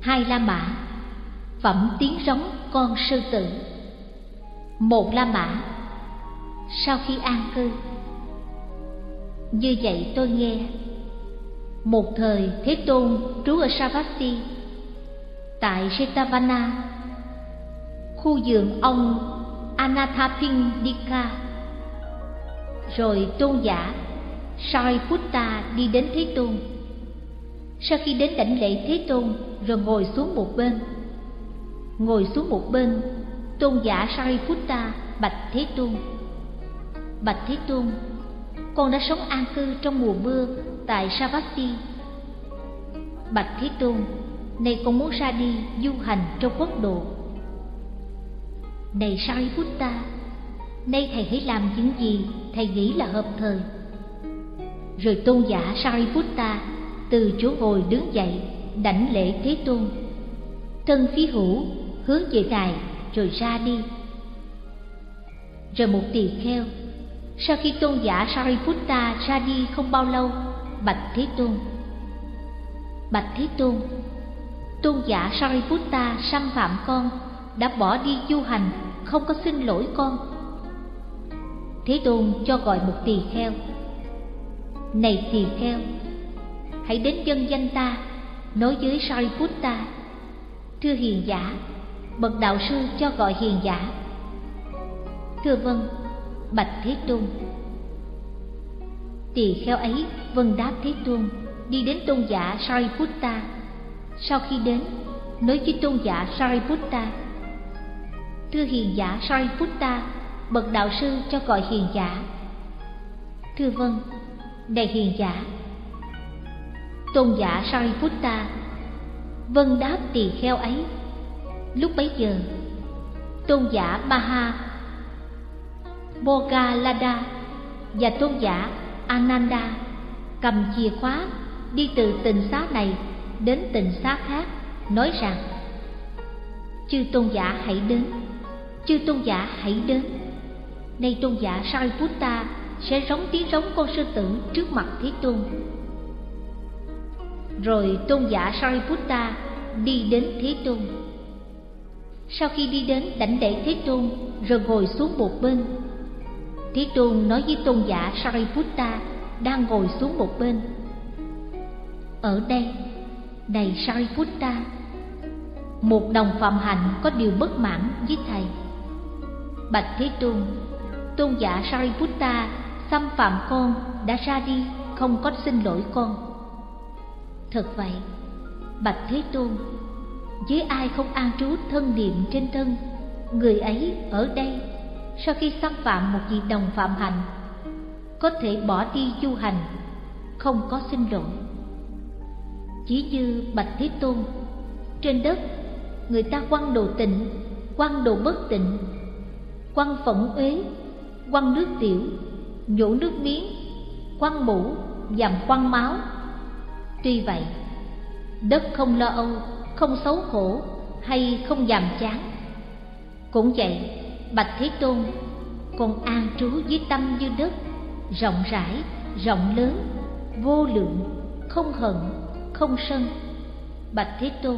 hai la mã. Phẩm tiếng rống con sư tử. Một la mã. Sau khi an cư. Như vậy tôi nghe. Một thời thế tôn trú ở savasi tại jetavana khu vườn ông anathapindika. Rồi tôn giả sariputta đi đến thế tôn sau khi đến đảnh lễ thế tôn, rồi ngồi xuống một bên. Ngồi xuống một bên, tôn giả sariputta bạch thế tôn. Bạch thế tôn, con đã sống an cư trong mùa mưa tại savasti bạch thế tôn, nay con muốn ra đi du hành trong quốc độ. Này sariputta, nay thầy hãy làm những gì thầy nghĩ là hợp thời. Rồi tôn giả sariputta từ chỗ ngồi đứng dậy, đảnh lễ thế tôn. Thân phi hữu hướng về ngài rồi ra đi. Rồi một tỳ kheo, sau khi tôn giả sariputta ra đi không bao lâu, bạch thế tôn. Bạch thế tôn tôn giả sariputta xâm phạm con, đã bỏ đi du hành, không có xin lỗi con. Thế tôn cho gọi một tỳ kheo. Này tỳ kheo hãy đến dân danh ta, nói với sariputta thưa hiền giả, bậc đạo sư cho gọi hiền giả. Thưa vâng bạch thế tôn. Tỳ kheo ấy vâng đáp thế tôn, đi đến tôn giả sariputta sau khi đến, nói với tôn giả sariputta thưa hiền giả sariputta bậc đạo sư cho gọi hiền giả. Thưa vâng này hiền giả tôn giả sariputta vâng đáp tỳ kheo ấy. Lúc bấy giờ, tôn giả maha Bogalada và tôn giả Ananda cầm chìa khóa đi từ tịnh xá này đến tịnh xá khác, nói rằng, chư tôn giả hãy đến, chư tôn giả hãy đến. Nay tôn giả Sariputta sẽ rống tiếng rống con sư tử trước mặt Thế Tôn rồi tôn giả Sariputta đi đến Thế Tôn. Sau khi đi đến đảnh lễ Thế Tôn rồi ngồi xuống một bên Thế Tôn nói với tôn giả Sariputta đang ngồi xuống một bên Ở đây, này Sariputta Một đồng phạm hạnh có điều bất mãn với Thầy. Bạch Thế Tôn Tôn giả Sariputta xâm phạm con đã ra đi không có xin lỗi con. Thật vậy, Bạch Thế Tôn Với ai không an trú thân niệm trên thân Người ấy ở đây sau khi xâm phạm một vị đồng phạm hành có thể bỏ đi du hành không có xin lỗi. Chỉ như bạch thế tôn trên đất người ta quăng đồ tịnh quăng đồ bất tịnh quăng phẫn uế quăng nước tiểu nhổ nước miếng quăng mũ dằm quăng máu tuy vậy, đất không lo âu, không xấu hổ hay không nhàm chán. Cũng vậy, bạch thế tôn con an trú với tâm như đất, rộng rãi, rộng lớn, vô lượng, không hận, không sân. Bạch thế tôn,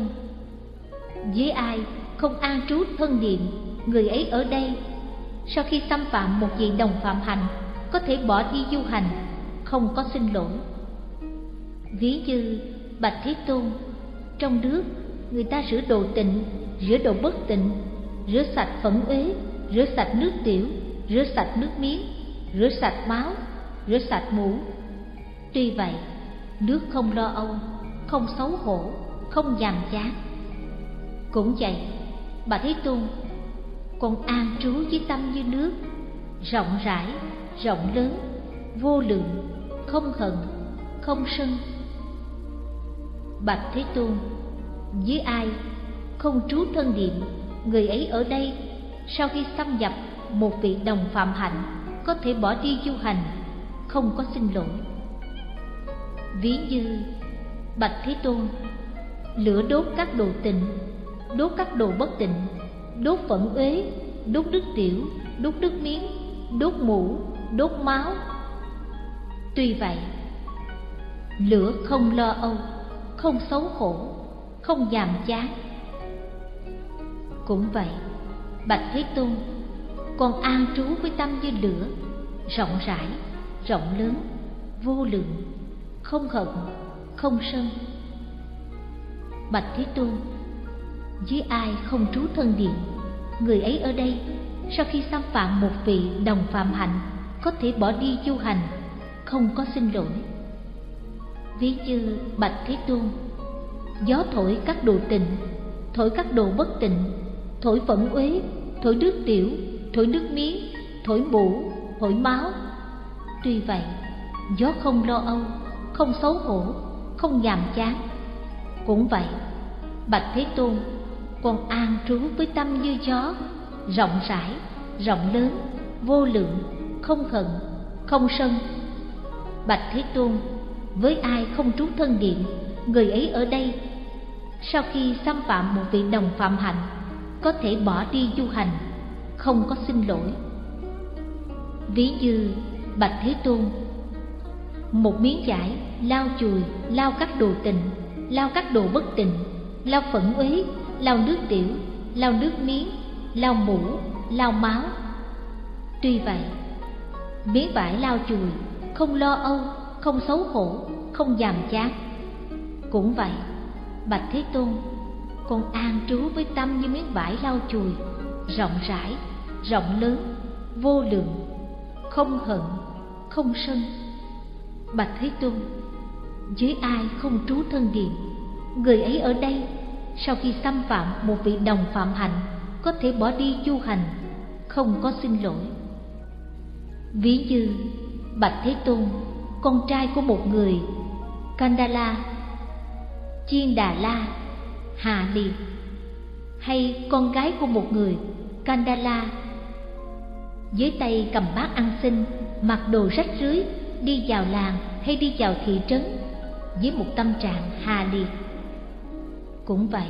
với ai không an trú thân niệm người ấy ở đây? Sau khi xâm phạm một vị đồng phạm hành có thể bỏ đi du hành, không có xin lỗi ví như bạch thế tôn trong nước người ta rửa đồ tịnh rửa đồ bất tịnh rửa sạch phẫn uế rửa sạch nước tiểu, rửa sạch nước miếng, rửa sạch máu, rửa sạch mũ. Tuy vậy, nước không lo âu, không xấu hổ, không nhàm chán. Cũng vậy, bà Thế Tôn, con an trú với tâm như nước, rộng rãi, rộng lớn, vô lượng, không hận, không sân. Bạch Thế Tôn, với ai? Không trú thân niệm, người ấy ở đây. Sau khi xâm nhập một vị đồng phạm hạnh có thể bỏ đi du hành không có xin lỗi. Ví như bạch thế tôn lửa đốt các đồ tịnh đốt các đồ bất tịnh đốt phẫn uế đốt nước tiểu đốt nước miếng đốt mũ đốt máu. Tuy vậy lửa không lo âu không xấu hổ, không nhàm chán. Cũng vậy, bạch thế tôn, con an trú với tâm như lửa, rộng rãi, rộng lớn, vô lượng, không hận, không sân. Bạch thế tôn với ai không trú thân điện, người ấy ở đây, sau khi xâm phạm một vị đồng phạm hạnh, có thể bỏ đi du hành, không có xin lỗi ví như bạch thế tôn, gió thổi các đồ tịnh, thổi các đồ bất tịnh, thổi phẫn uế, thổi nước tiểu, thổi nước miếng thổi mũ, thổi máu. Tuy vậy, gió không lo âu, không xấu hổ, không nhàm chán. Cũng vậy, bạch thế tôn, con an trú với tâm như gió, rộng rãi, rộng lớn, vô lượng, không hận, không sân. Bạch thế tôn với ai không trú thân điện người ấy ở đây. Sau khi xâm phạm một vị đồng phạm hạnh, có thể bỏ đi du hành, không có xin lỗi. Ví như bạch thế tôn, một miếng vải lao chùi lao các đồ tình lao các đồ bất tình lao phẫn uế lao nước tiểu lao nước miếng lao mũ lao máu. Tuy vậy, miếng vải lao chùi không lo âu không xấu hổ, không giàm chán. Cũng vậy, bạch thế tôn, con an trú với tâm như miếng vải lau chùi, rộng rãi, rộng lớn, vô lượng, không hận, không sân. Bạch thế tôn, dưới ai không trú thân điện người ấy ở đây, sau khi xâm phạm một vị đồng phạm hạnh, có thể bỏ đi du hành, không có xin lỗi. Ví như bạch thế tôn con trai của một người. Kandala, chiên đà la, hà liệt hay con gái của một người, kandala. Dưới tay cầm bát ăn xin, mặc đồ rách rưới, đi vào làng hay đi vào thị trấn với một tâm trạng hà liệt cũng vậy,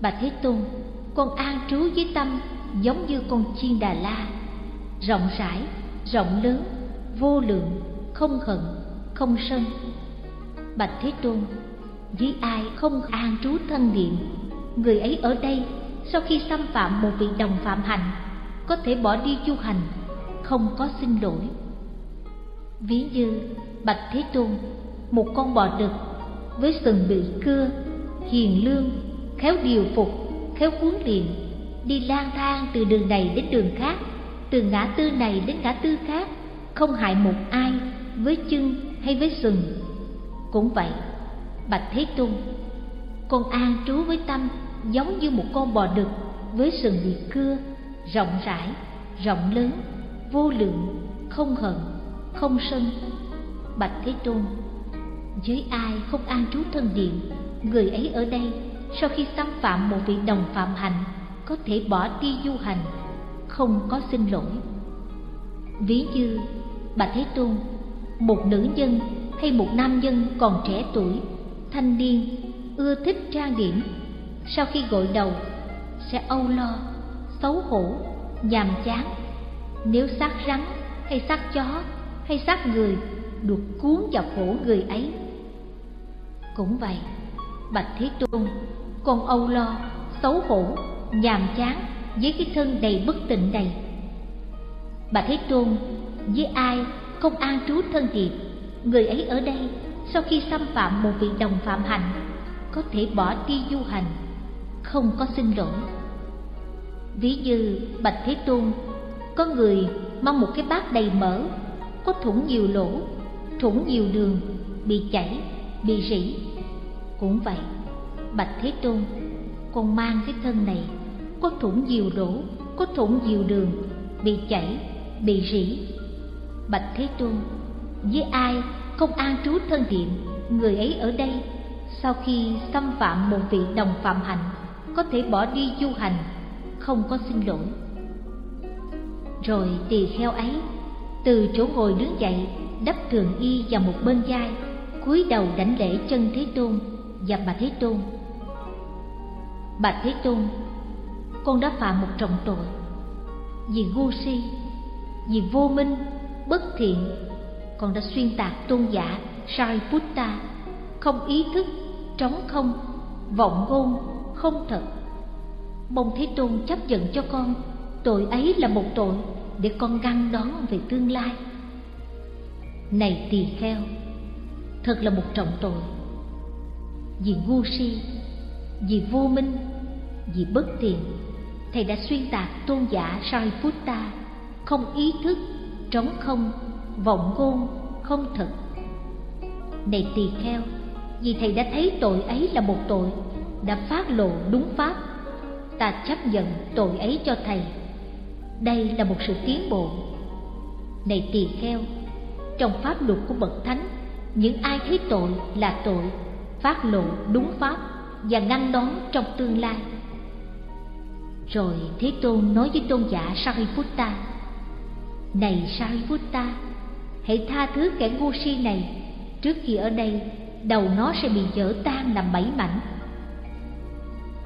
bà thế tôn, con an trú với tâm giống như con chiên đà la. Rộng rãi, rộng lớn, vô lượng không hận không sân. Bạch thế tôn với ai không an trú thân niệm, người ấy ở đây sau khi xâm phạm một vị đồng phạm hành có thể bỏ đi du hành không có xin lỗi. Ví như bạch thế tôn một con bò đực với sừng bị cưa hiền lương khéo điều phục khéo huấn luyện đi lang thang từ đường này đến đường khác từ ngã tư này đến ngã tư khác không hại một ai với chân hay với sừng cũng vậy, bạch thế tôn, con an trú với tâm giống như một con bò đực với sừng bị cưa, rộng rãi, rộng lớn, vô lượng, không hận, không sân. Bạch thế tôn với ai không an trú thân điện, người ấy ở đây sau khi xâm phạm một vị đồng phạm hành có thể bỏ đi du hành, không có xin lỗi. Ví như bà thế tôn một nữ nhân hay một nam nhân còn trẻ tuổi, thanh niên, ưa thích trang điểm, sau khi gội đầu, sẽ âu lo, xấu hổ, nhàm chán. Nếu xác rắn hay xác chó hay xác người được cuốn vào cổ người ấy. Cũng vậy, bạch thế tôn con âu lo, xấu hổ, nhàm chán với cái thân đầy bất tịnh này. Bà thế tôn với ai không an trú thân thiện. Người ấy ở đây, sau khi xâm phạm một vị đồng phạm hành, có thể bỏ đi du hành, không có xin lỗi. Ví như bạch thế tôn, có người mang một cái bát đầy mỡ, có thủng nhiều lỗ, thủng nhiều đường, bị chảy, bị rỉ. Cũng vậy, bạch thế tôn con mang cái thân này, có thủng nhiều lỗ, có thủng nhiều đường, bị chảy, bị rỉ bạch thế tôn, với ai không an trú thân điện người ấy ở đây, sau khi xâm phạm một vị đồng phạm hành có thể bỏ đi du hành, không có xin lỗi. Rồi tỳ kheo ấy, từ chỗ ngồi đứng dậy, đắp thường y vào một bên vai, cúi đầu đảnh lễ chân thế tôn và bà thế tôn. Bà thế tôn, con đã phạm một trọng tội. Vì ngu si, vì vô minh bất thiện con đã xuyên tạc tôn giả Sariputta không ý thức, trống không, vọng ngôn, không thật. Mong thế tôn chấp nhận cho con, tội ấy là một tội để con ngăn đón về tương lai. Này tỳ kheo, thật là một trọng tội. Vì ngu si, vì vô minh, vì bất tiện thầy đã xuyên tạc tôn giả sariputta không ý thức trống không, vọng ngôn không thực. Này tỳ kheo, vì thầy đã thấy tội ấy là một tội, đã phát lộ đúng pháp, ta chấp nhận tội ấy cho thầy. Đây là một sự tiến bộ. Này tỳ kheo, trong pháp luật của bậc thánh, những ai thấy tội là tội, phát lộ đúng pháp và ngăn đón trong tương lai. Rồi thế tôn nói với tôn giả sariputta này sariputta hãy tha thứ kẻ ngu si này. Trước khi ở đây, đầu nó sẽ bị vỡ tan làm bảy mảnh.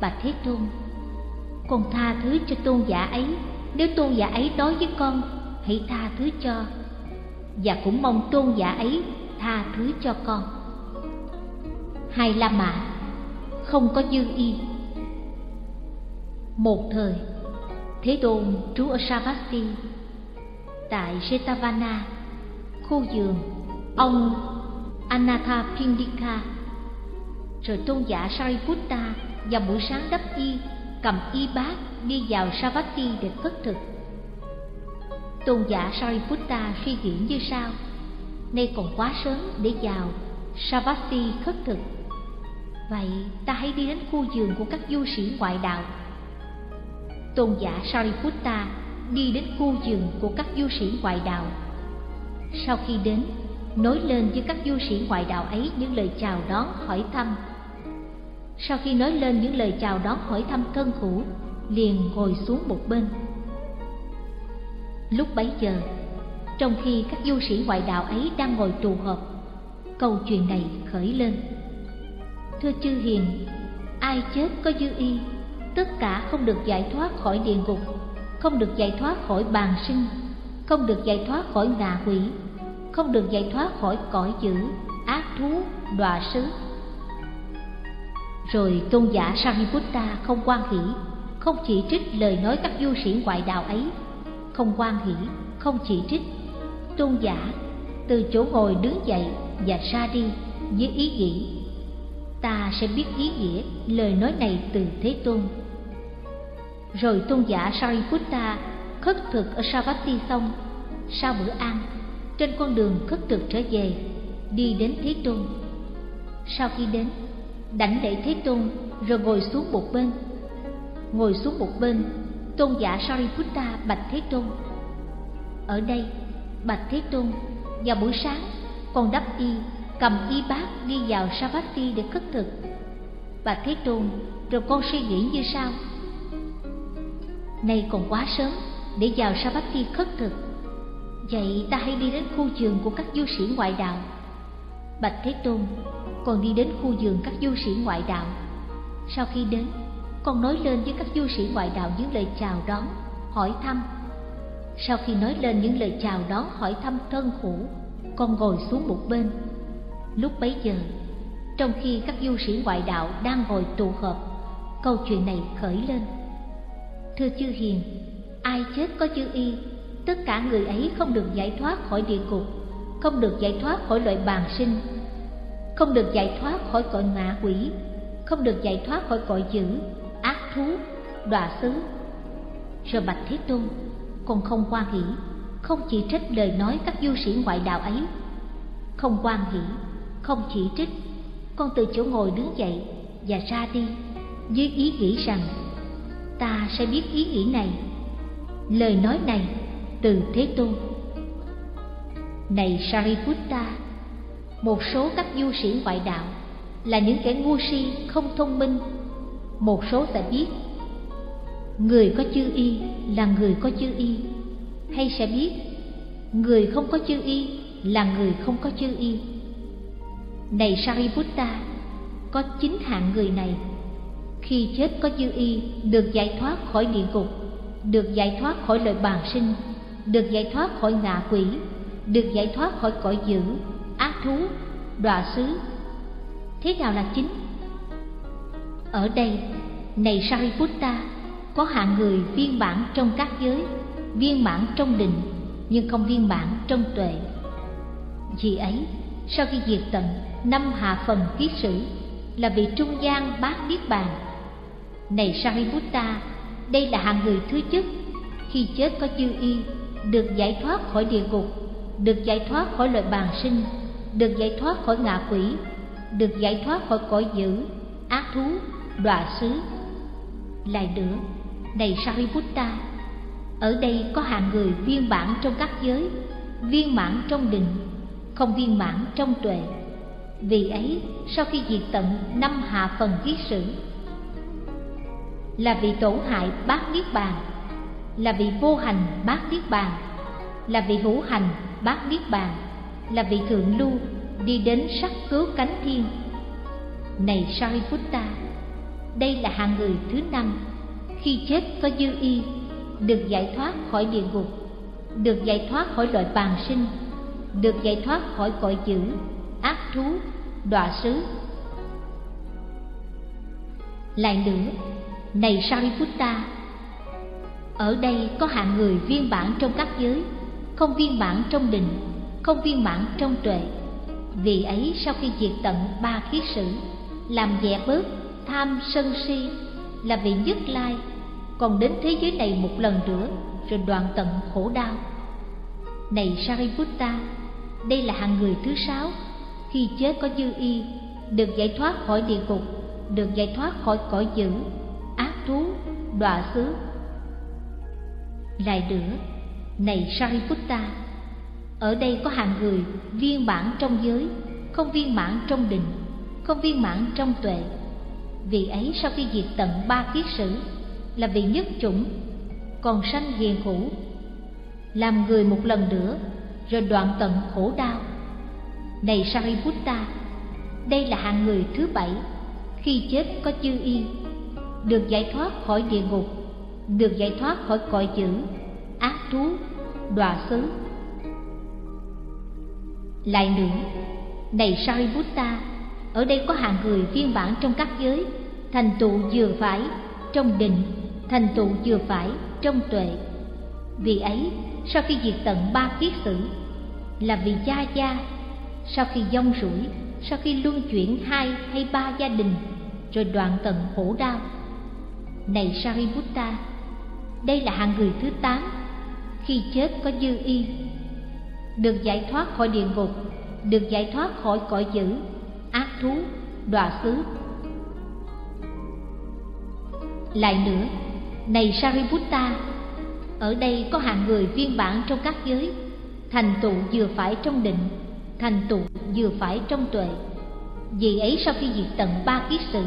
Bà thế tôn, con tha thứ cho tôn giả ấy. Nếu tôn giả ấy nói với con, hãy tha thứ cho. Và cũng mong tôn giả ấy tha thứ cho con. Hai la mã, không có dư y. Một thời, thế tôn trú ở savasti tại jetavana khu vườn ông anathapindika rồi tôn giả sariputta vào buổi sáng đắp y, cầm y bát đi vào savati để khất thực. Tôn giả sariputta suy nghĩ như sau, nay còn quá sớm để vào savati khất thực. Vậy ta hãy đi đến khu vườn của các du sĩ ngoại đạo. Tôn giả sariputta đi đến khu giường của các du sĩ ngoại đạo. Sau khi đến nói lên với các du sĩ ngoại đạo ấy những lời chào đón hỏi thăm. Sau khi nói lên những lời chào đón hỏi thăm thân cũ liền ngồi xuống một bên. Lúc bấy giờ, trong khi các du sĩ ngoại đạo ấy đang ngồi tù họp, câu chuyện này khởi lên. Thưa chư hiền, ai chết có dư y, tất cả không được giải thoát khỏi địa ngục không được giải thoát khỏi bàn sinh. Không được giải thoát khỏi ngạ quỷ. Không được giải thoát khỏi cõi dữ, ác thú, đọa sứ. Rồi tôn giả sariputta không quan hỷ, không chỉ trích lời nói các du sĩ ngoại đạo ấy. Không quan hỷ, không chỉ trích. Tôn giả từ chỗ ngồi đứng dậy và ra đi với ý nghĩ, ta sẽ biết ý nghĩa lời nói này từ thế tôn rồi tôn giả sariputta khất thực ở savati xong. Sau bữa ăn, trên con đường khất thực trở về, đi đến thế tôn. Sau khi đến, đảnh lễ thế tôn rồi ngồi xuống một bên. Ngồi xuống một bên, tôn giả sariputta bạch thế tôn. Ở đây, bạch thế tôn vào buổi sáng con đắp y, cầm y bát đi vào savati để khất thực. Bạch thế tôn, rồi con suy nghĩ như sau nay còn quá sớm để vào Sabati khất thực. Vậy ta hãy đi đến khu vườn của các du sĩ ngoại đạo. Bạch thế tôn còn đi đến khu vườn các du sĩ ngoại đạo. Sau khi đến con nói lên với các du sĩ ngoại đạo những lời chào đón hỏi thăm. Sau khi nói lên những lời chào đón hỏi thăm thân hữu, con ngồi xuống một bên. Lúc bấy giờ trong khi các du sĩ ngoại đạo đang ngồi tụ họp câu chuyện này khởi lên thưa chư hiền, ai chết có chữ y, tất cả người ấy không được giải thoát khỏi địa ngục, không được giải thoát khỏi loại bàn sinh, không được giải thoát khỏi cõi ngạ quỷ, không được giải thoát khỏi cõi dữ, ác thú, đọa xứ. Rồi bạch thế tôn còn không quan hỷ không chỉ trích lời nói các du sĩ ngoại đạo ấy, không quan hỷ không chỉ trích, con từ chỗ ngồi đứng dậy và ra đi, với ý nghĩ rằng ta sẽ biết ý nghĩ này. Lời nói này từ thế tôn. Này sariputta, một số các du sĩ ngoại đạo là những kẻ ngu si không thông minh. Một số sẽ biết, người có chư y là người có chư y. Hay sẽ biết, người không có chư y là người không có chư y. Này sariputta, có chín hạng người này khi chết có dư y được giải thoát khỏi địa ngục được giải thoát khỏi lời bàn sinh được giải thoát khỏi ngạ quỷ được giải thoát khỏi cõi dữ ác thú đọa xứ thế nào là chính Ở đây, này Sariputta, có hạng người viên mãn trong các giới, viên mãn trong định, nhưng không viên mãn trong tuệ. Vì ấy, sau khi diệt tận năm hạ phần kiết sử là vị trung gian bát niết bàn. Này Sariputta, đây là hạng người thứ nhất, khi chết có chư y, được giải thoát khỏi địa ngục, được giải thoát khỏi loại bàn sinh, được giải thoát khỏi ngạ quỷ, được giải thoát khỏi cõi dữ, ác thú, đọa xứ. Lại nữa, này Sariputta, ở đây có hạng người viên mãn trong các giới, viên mãn trong định, không viên mãn trong tuệ. Vì ấy, sau khi diệt tận năm hạ phần kiết sử, là vị tổn hại bát niết bàn, là vị vô hành bát niết bàn, là vị hữu hành bát niết bàn, là vị thượng lưu đi đến sắc cứu cánh thiên. Này Sariputta, đây là hạng người thứ năm, khi chết có dư y, được giải thoát khỏi địa ngục, được giải thoát khỏi loại bàn sinh, được giải thoát khỏi cõi dữ, ác thú, đọa xứ. Lại nữa, này Sariputta, ở đây có hạng người viên bản trong các giới, không viên bản trong định, không viên mãn trong tuệ. Vì ấy sau khi diệt tận ba khí sử, làm dẹp bớt tham sân si là vị nhất lai, còn đến thế giới này một lần nữa rồi đoạn tận khổ đau. Này Sariputta, đây là hạng người thứ sáu, khi chết có dư y, được giải thoát khỏi địa ngục, được giải thoát khỏi cõi dữ, ác thú, đọa xứ. Lại nữa, này Sariputta, ở đây có hàng người viên mãn trong giới, không viên mãn trong định, không viên mãn trong tuệ. Vì ấy sau khi diệt tận ba kiết sử là vị nhất chủng, còn sanh hiền hữu, làm người một lần nữa rồi đoạn tận khổ đau. Này Sariputta, đây là hạng người thứ bảy, khi chết có chư y, được giải thoát khỏi địa ngục, được giải thoát khỏi cõi dữ, ác thú, đọa xứ lại nữa, này Sariputta, ở đây có hàng người viên bản trong các giới, thành tựu vừa phải trong định, thành tựu vừa phải trong tuệ. Vì ấy, sau khi diệt tận ba kiết sử, là vì gia gia, sau khi dông rủi, sau khi luân chuyển hai hay ba gia đình, rồi đoạn tận khổ đau. Này Sariputta, đây là hạng người thứ tám, khi chết có dư y được giải thoát khỏi địa ngục, được giải thoát khỏi cõi dữ, ác thú, đọa xứ. Lại nữa, này Sariputta, ở đây có hạng người viên bản trong các giới, thành tựu vừa phải trong định, thành tựu vừa phải trong tuệ. Vì ấy sau khi diệt tận ba kiết sử,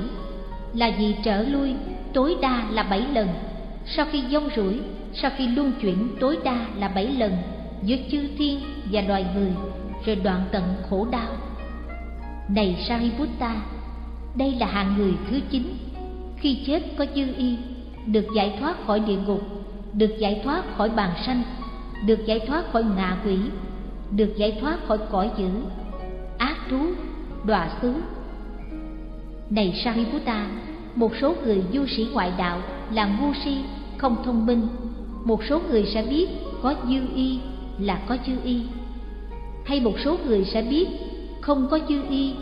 là vì trở lui tối đa là bảy lần, sau khi dông rủi, sau khi luân chuyển tối đa là bảy lần. Giữa chư thiên và loài người rồi đoạn tận khổ đau. Này sariputta đây là hạng người thứ chín. Khi chết có dư y được giải thoát khỏi địa ngục được giải thoát khỏi bàn sanh được giải thoát khỏi ngạ quỷ được giải thoát khỏi cõi dữ ác thú đọa xứ. Này sariputta một số người du sĩ ngoại đạo là ngu si, không thông minh. Một số người sẽ biết có dư y là có dư y. Hay một số người sẽ biết không có dư y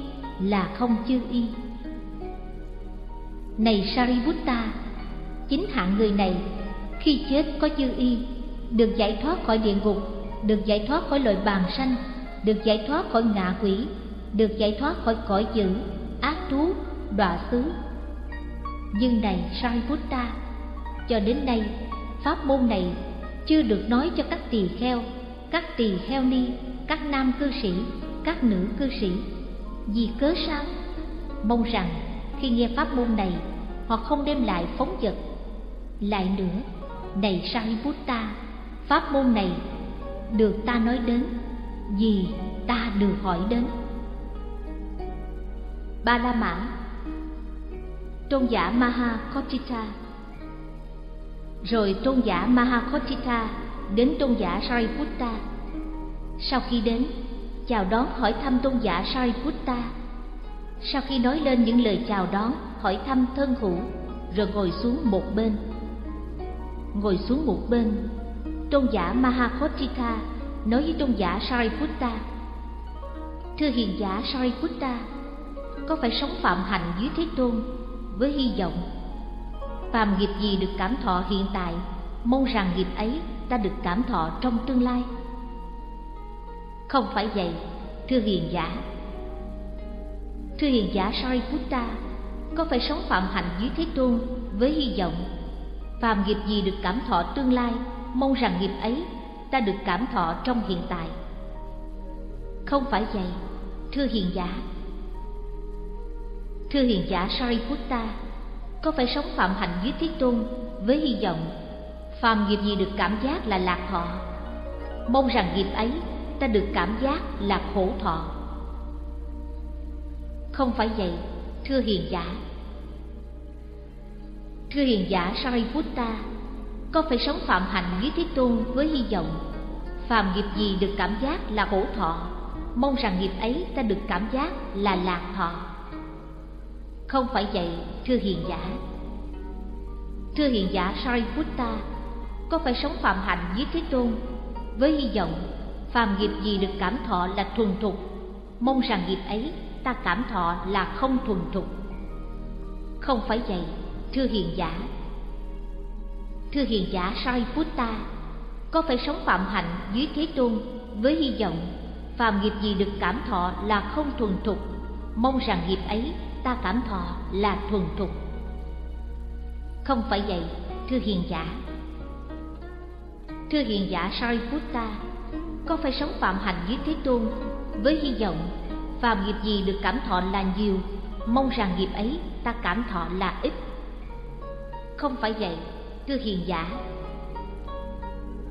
là không dư y. Này sariputta, chính hạng người này khi chết có dư y, được giải thoát khỏi địa ngục, được giải thoát khỏi loài bàn sanh, được giải thoát khỏi ngạ quỷ, được giải thoát khỏi cõi dữ, ác thú, đọa xứ nhưng này sariputta cho đến nay pháp môn này chưa được nói cho các tỳ kheo các tỳ kheo ni, các nam cư sĩ, các nữ cư sĩ. Vì cớ sao? Mong rằng khi nghe pháp môn này, họ không đem lại phóng vật. Lại nữa, này Sariputta, pháp môn này được ta nói đến vì ta được hỏi đến. Ba La Mã Tôn giả Mahakotita Rồi tôn giả Mahakotita đến tôn giả Sariputta. Sau khi đến, chào đón hỏi thăm tôn giả Sariputta. Sau khi nói lên những lời chào đón, hỏi thăm thân hữu rồi ngồi xuống một bên ngồi xuống một bên tôn giả Mahakotita nói với tôn giả sariputta thưa hiền giả sariputta có phải sống phạm hạnh dưới thế tôn với hy vọng. Phàm nghiệp gì được cảm thọ hiện tại, mong rằng nghiệp ấy ta được cảm thọ trong tương lai. Không phải vậy, thưa hiền giả. Thưa hiền giả sariputta có phải sống phạm hạnh dưới thế tôn với hy vọng? Phàm nghiệp gì được cảm thọ tương lai, mong rằng nghiệp ấy ta được cảm thọ trong hiện tại? Không phải vậy, thưa hiền giả thưa hiền giả sariputta có phải sống phạm hạnh dưới thế tôn với hy vọng phàm nghiệp gì được cảm giác là lạc thọ? Mong rằng nghiệp ấy ta được cảm giác là khổ thọ. Không phải vậy, thưa hiền giả. Thưa hiền giả sariputta có phải sống phạm hạnh dưới thế tôn với hy vọng phàm nghiệp gì được cảm giác là khổ thọ? Mong rằng nghiệp ấy ta được cảm giác là lạc thọ không phải vậy, thưa hiền giả. Thưa hiền giả sariputta có phải sống phạm hạnh với thế tôn? Với hy vọng, phàm nghiệp gì được cảm thọ là thuần thục, mong rằng nghiệp ấy ta cảm thọ là không thuần thục. Không phải vậy, thưa hiền giả. Thưa hiền giả sariputta có phải sống phạm hạnh dưới thế tôn với hy vọng, phàm nghiệp gì được cảm thọ là không thuần thục, mong rằng nghiệp ấy ta cảm thọ là thuần thục. Không phải vậy, thưa hiền giả. Thưa hiền giả sariputta có phải sống phạm hạnh dưới thế tôn, với hy vọng, phàm nghiệp gì được cảm thọ là nhiều, mong rằng nghiệp ấy ta cảm thọ là ít? Không phải vậy, thưa hiền giả.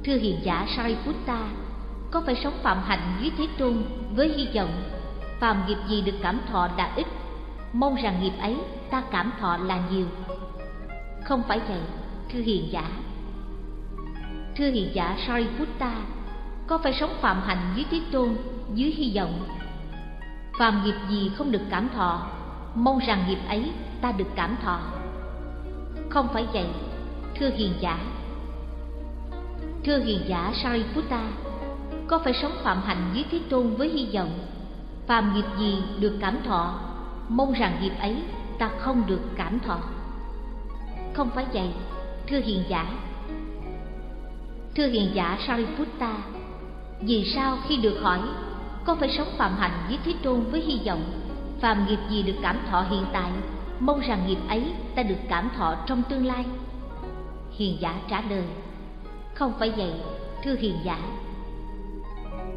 Thưa hiền giả sariputta có phải sống phạm hạnh dưới thế tôn, với hy vọng, phàm nghiệp gì được cảm thọ là ít? Mong rằng nghiệp ấy ta cảm thọ là nhiều. Không phải vậy, thưa hiền giả. Thưa hiền giả sariputta có phải sống phạm hạnh dưới thế tôn, dưới hy vọng? Phàm nghiệp gì không được cảm thọ, mong rằng nghiệp ấy ta được cảm thọ. Không phải vậy, thưa hiền giả. Thưa hiền giả sariputta có phải sống phạm hạnh dưới thế tôn với hy vọng? Phàm nghiệp gì được cảm thọ mong rằng nghiệp ấy ta không được cảm thọ. Không phải vậy, thưa hiền giả. Thưa hiền giả sariputta, vì sao khi được hỏi, có phải sống phạm hạnh với thế tôn với hy vọng, phàm nghiệp gì được cảm thọ hiện tại, mong rằng nghiệp ấy ta được cảm thọ trong tương lai? Hiền giả trả lời, không phải vậy, thưa hiền giả.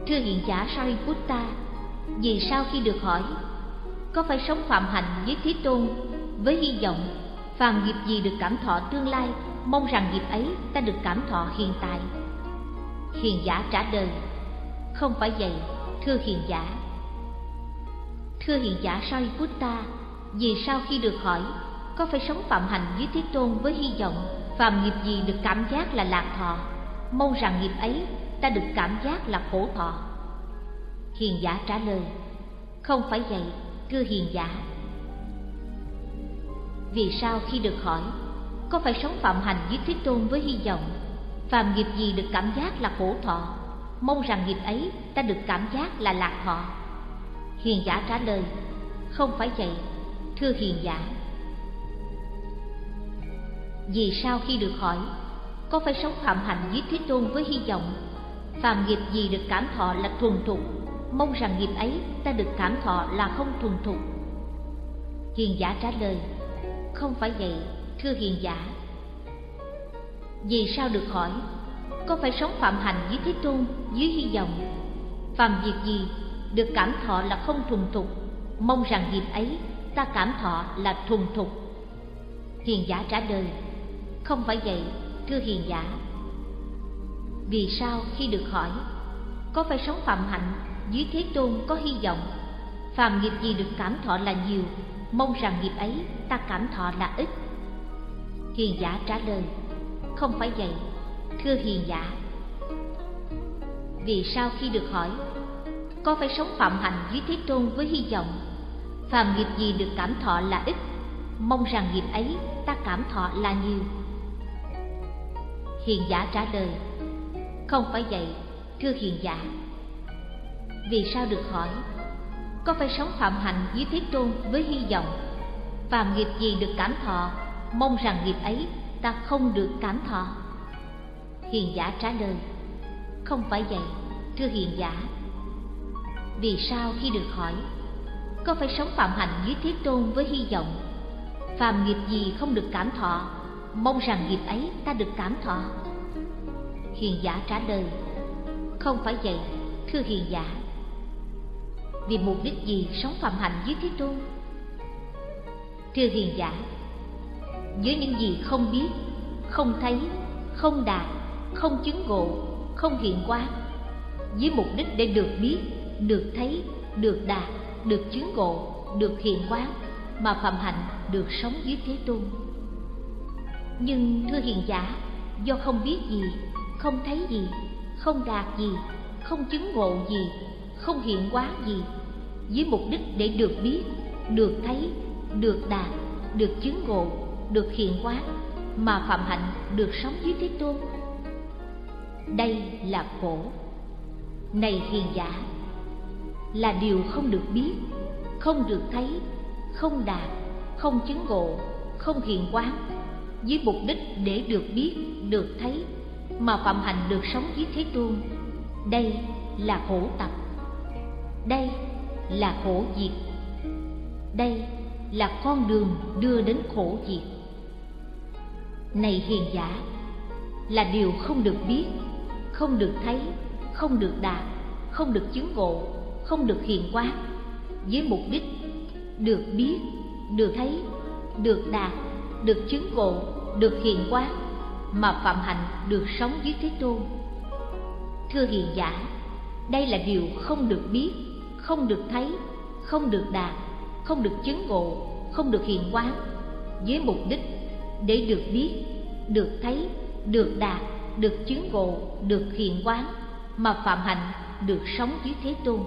Thưa hiền giả sariputta, vì sao khi được hỏi có phải sống phạm hạnh với thế tôn, với hy vọng, phàm nghiệp gì được cảm thọ tương lai, mong rằng nghiệp ấy ta được cảm thọ hiện tại. Hiền giả trả lời, không phải vậy, thưa hiền giả. Thưa hiền giả sariputta vì sao khi được hỏi, có phải sống phạm hành với thế tôn với hy vọng, phàm nghiệp gì được cảm giác là lạc thọ, mong rằng nghiệp ấy ta được cảm giác là khổ thọ? Hiền giả trả lời, không phải vậy thưa hiền giả. Vì sao khi được hỏi, có phải sống phạm hành với thế tôn với hy vọng, phàm nghiệp gì được cảm giác là khổ thọ, mong rằng nghiệp ấy ta được cảm giác là lạc thọ? Hiền giả trả lời, không phải vậy, thưa hiền giả. Vì sao khi được hỏi, có phải sống phạm hạnh với thế tôn với hy vọng, phàm nghiệp gì được cảm thọ là thuần thục mong rằng nghiệp ấy ta được cảm thọ là không thuần thục. Hiền giả trả lời, không phải vậy, thưa hiền giả. Vì sao được hỏi, có phải sống phạm hành với thế tôn, dưới hy vọng? Phàm việc gì được cảm thọ là không thuần thục? Mong rằng nghiệp ấy ta cảm thọ là thuần thục. Hiền giả trả lời, không phải vậy, thưa hiền giả. Vì sao khi được hỏi, có phải sống phạm hạnh dưới thế tôn có hy vọng. Phàm nghiệp gì được cảm thọ là nhiều, mong rằng nghiệp ấy ta cảm thọ là ít. Hiền giả trả lời, không phải vậy, thưa hiền giả. Vì sao khi được hỏi, có phải sống phạm hạnh dưới thế tôn với hy vọng, phàm nghiệp gì được cảm thọ là ít, mong rằng nghiệp ấy ta cảm thọ là nhiều? Hiền giả trả lời, không phải vậy, thưa hiền giả vì sao được hỏi? Có phải sống phạm hạnh dưới thế tôn với hy vọng? Phàm nghiệp gì được cảm thọ, mong rằng nghiệp ấy ta không được cảm thọ. Hiền giả trả lời, không phải vậy, thưa hiền giả. Vì sao khi được hỏi, có phải sống phạm hạnh dưới thế tôn với hy vọng? Phàm nghiệp gì không được cảm thọ, mong rằng nghiệp ấy ta được cảm thọ. Hiền giả trả lời, không phải vậy, thưa hiền giả vì mục đích gì sống phạm hạnh dưới thế tôn? Thưa hiền giả với những gì không biết, không thấy, không đạt, không chứng ngộ, không hiện qua với mục đích để được biết, được thấy, được đạt, được chứng ngộ, được hiện quán mà phạm hạnh được sống dưới thế tôn. Nhưng thưa hiền giả, do không biết gì, không thấy gì, không đạt gì, không chứng ngộ gì không hiện quá gì. Với mục đích để được biết, được thấy, được đạt, được chứng ngộ, được hiện hóa, mà phạm hạnh được sống dưới thế tôn. Đây là khổ. Này hiền giả, là điều không được biết, không được thấy, không đạt, không chứng ngộ, không hiện quán với mục đích để được biết, được thấy, mà phạm hạnh được sống với thế tôn, đây là khổ tập đây là khổ diệt. Đây là con đường đưa đến khổ diệt. Này hiền giả, là điều không được biết, không được thấy, không được đạt, không được chứng ngộ, không được hiện quán với mục đích được biết, được thấy, được đạt, được chứng ngộ, được hiện quán mà phạm hạnh được sống dưới thế tôn. Thưa hiền giả, đây là điều không được biết không được thấy, không được đạt không được chứng ngộ, không được hiện quán. Với mục đích để được biết, được thấy, được đạt được chứng ngộ, được hiện quán mà phạm hạnh, được sống dưới thế tôn.